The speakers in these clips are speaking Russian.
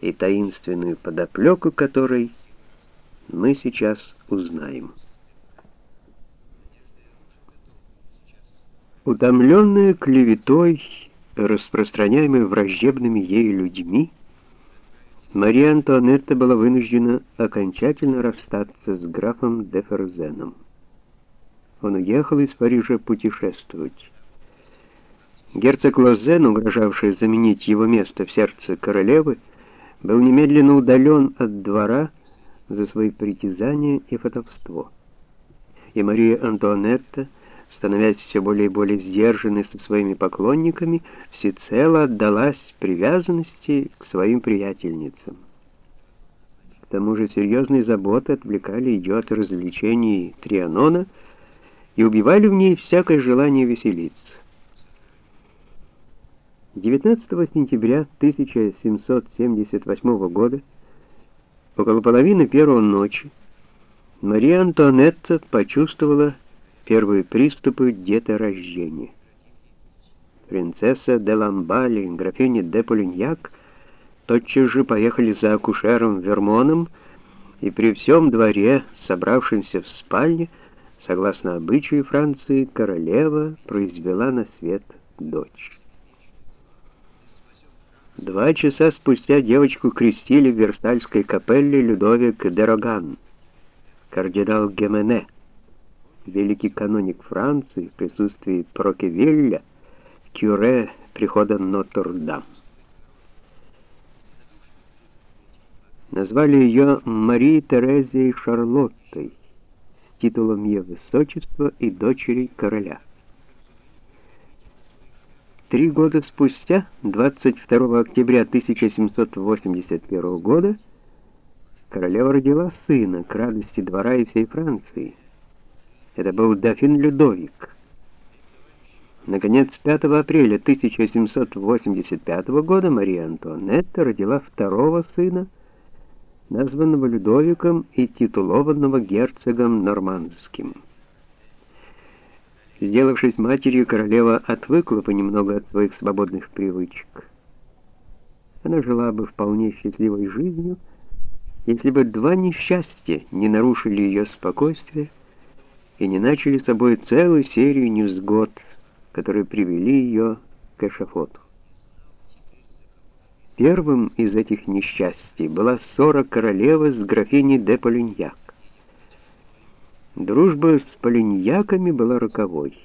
и таинственную подоплеку которой мы сейчас узнаем. Утомленная клеветой, распространяемой враждебными ей людьми, Мария Антуанетта была вынуждена окончательно расстаться с графом де Ферзеном. Он уехал из Парижа путешествовать. Герцог Лозен, угрожавший заменить его место в сердце королевы, был немедленно удален от двора за свои притязания и фотовство. И Мария Антуанетта, становясь все более и более сдержанной со своими поклонниками, всецело отдалась привязанности к своим приятельницам. К тому же серьезные заботы отвлекали ее от развлечений Трианона и убивали в ней всякое желание веселиться. 19 сентября 1778 года, около половины первого ночи, Мария Антуанетта почувствовала первые приступы деторождения. Принцесса де Ламбали графиня де Полиньяк тотчас же поехали за акушером Вермоном, и при всем дворе, собравшемся в спальне, согласно обычаю Франции, королева произвела на свет дочь. Два часа спустя девочку крестили в Версальской капелле Людовик Дероган, кардинал Гемене, великий каноник Франции в присутствии Прокевилля, кюре прихода Нотр-Дам. Назвали ее Марией Терезией Шарлоттой с титулом ее высочества и дочери короля. Три года спустя, 22 октября 1781 года, королева родила сына к радости двора и всей Франции. Это был дофин Людовик. Наконец, 5 апреля 1785 года Мария Антуанетта родила второго сына, названного Людовиком и титулованного герцогом Нормандским. Сделавшись матерью, королева отвыкла понемногу от своих свободных привычек. Она жила бы вполне счастливой жизнью, если бы два несчастья не нарушили ее спокойствие и не начали собой целую серию невзгод, которые привели ее к эшафоту. Первым из этих несчастий была ссора королевы с графиней де Полиньяк. Дружба с полиньяками была роковой.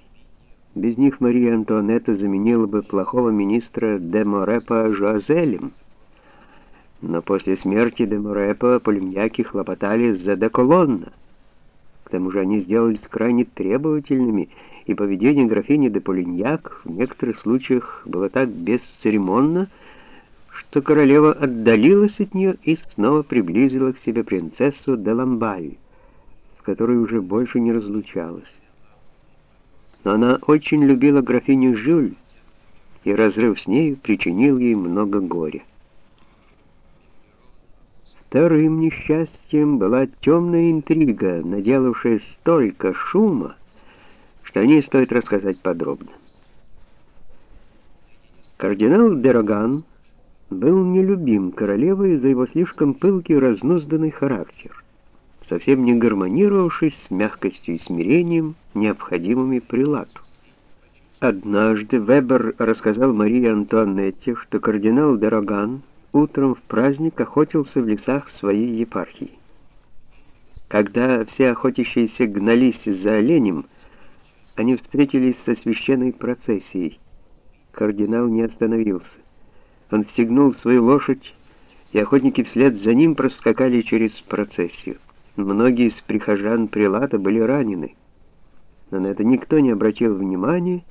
Без них Мария Антуанетта заменила бы плохого министра де Морепа Жуазелем. Но после смерти де Морепа полиньяки хлопотали за де Колонна. К тому же они сделались крайне требовательными, и поведение графини де Полиньяк в некоторых случаях было так бесцеремонно, что королева отдалилась от нее и снова приблизила к себе принцессу де Ламбаль которой уже больше не разлучалась. Но она очень любила графиню Жюль, и разрыв с нею причинил ей много горя. Вторым несчастьем была темная интрига, наделавшая столько шума, что о ней стоит рассказать подробно. Кардинал Дероган был нелюбим королевой за его слишком пылкий разнузданный характер совсем не гармонировавшись с мягкостью и смирением, необходимыми прилату. Однажды Вебер рассказал Марии Антуанетте, что кардинал Дероган утром в праздник охотился в лесах своей епархии. Когда все охотящиеся гнались за оленем, они встретились со священной процессией. Кардинал не остановился. Он стегнул свою лошадь, и охотники вслед за ним проскакали через процессию. Многие из прихожан прилата были ранены, но на это никто не обратил внимания,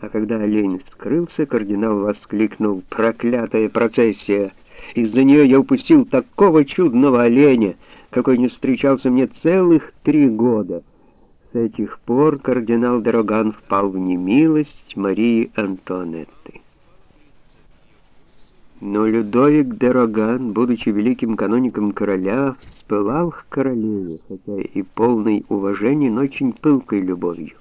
а когда олень скрылся, кардинал воскликнул «Проклятая процессия! Из-за нее я упустил такого чудного оленя, какой не встречался мне целых три года!» С этих пор кардинал Дороган впал в немилость Марии Антуанетты. Но Людовик де Роган, будучи великим каноником короля, вспылал к королеве, хотя и полный уважения, но очень пылкой любовью.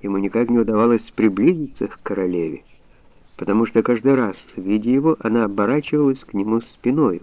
Ему никак не удавалось приблизиться к королеве, потому что каждый раз, видя его, она оборачивалась к нему спиною.